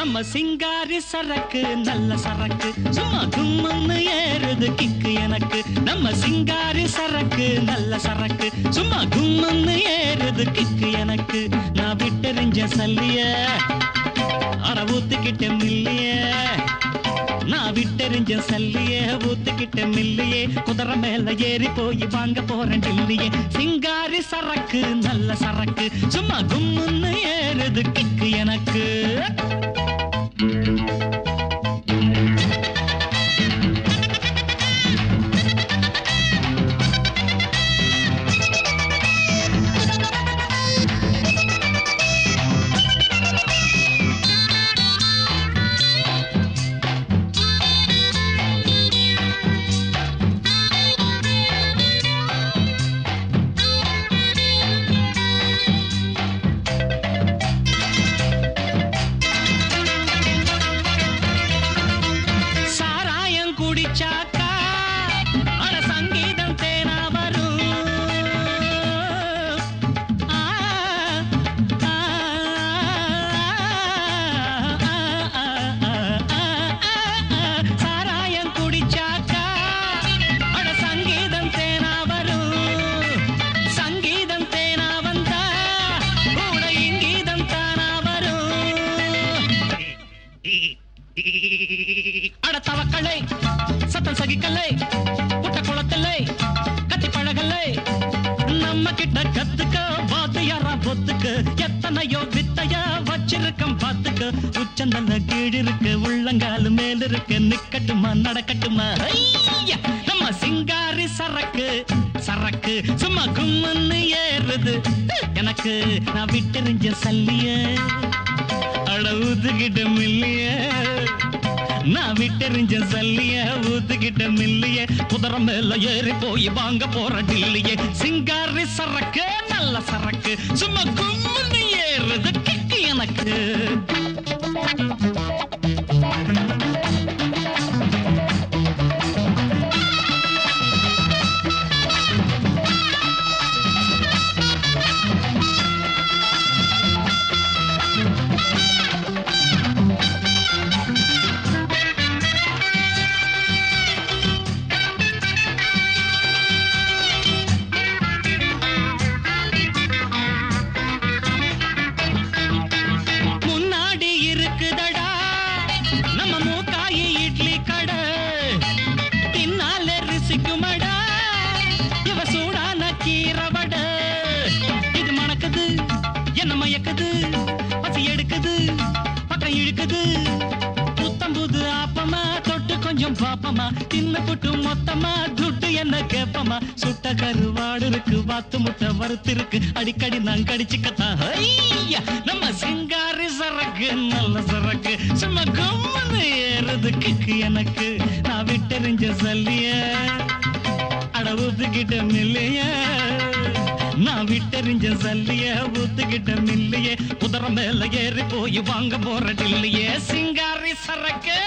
நம்ம சிங்காரி சரக்கு நல்ல சரக்கு. சும்மா கும்முன்னு ஏறுது கிக்கு எனக்கு. நம்ம சிங்காரி சரக்கு நல்ல சரக்கு. சும்மா கும்முன்னு ஏறுது கிக்கு எனக்கு. நான் விட்டெறிஞ்ச சல்லிய அட ஊத்துக்கிட்ட மில்லிய. நான் விட்டெறிஞ்ச சல்லிய ஊத்துக்கிட்ட மில்லியே. குதிரை மேல ஏறி போய் வாங்க போறேன் டில்லியே. சிங்காரி சரக்கு நல்ல சரக்கு. சும்மா கும்முன்னு ஏறுது கிக்கு எனக்கு. பழகிக்கலை புட்ட குளத்தில்லை கத்தி பழகலை நம்ம கிட்ட கத்துக்க வாத்தியாரா பொத்துக்கு. எத்தனையோ வித்தைய வச்சிருக்கம் பாத்துக்க. கீழ் இருக்கு உள்ளங்காலு மேல இருக்கு. நிக்கட்டுமா நடக்கட்டுமா? ஐயா! நம்ம சிங்காரி சரக்கு சரக்கு சும்மா கும்முன்னு ஏறுது. எனக்கு நான் விட்டெறிஞ்ச சல்லிய அட ஊத்துக்கிட்ட மில்லிய. நான் விட்டெறிஞ்ச சல்லிய ஊத்துக்கிட்ட மில்லிய குதிரை மேல ஏறி போய் வாங்க போற டில்லிய. சிங்காரி சரக்கு நல்ல சரக்கு சும்மா கும்முன்னு ஏறுது கிக்கு எனக்கு. ನಮ್ಮ ಮೂಕಾಯಿ ಇಡ್ಲಿ ಕ பாப்பமா தின்னு புட்டு மொத்தமா துட்டு என்ன கேப்பமா சுட்ட கருவாடு இருக்கு வாத்து முட்டை வறுத்து இருக்கு. அடிக்கடி நான் கடிச்சுக்கத்தான் நம்ம சிங்காரி சரக்கு நல்ல சரக்கு. சும்மா கும்மனு ஏறுது கிக்கு எனக்கு. நான் விட்டெறிஞ்ச சல்லிய அட ஊத்துக்கிட்ட மில்லைய. நான் விட்டெறிஞ்ச சல்லிய ஊத்துக்கிட்ட மில்லையே. குதிரை மேல ஏறி போய் வாங்க போற டில்லையே. சிங்காரி சரக்கு.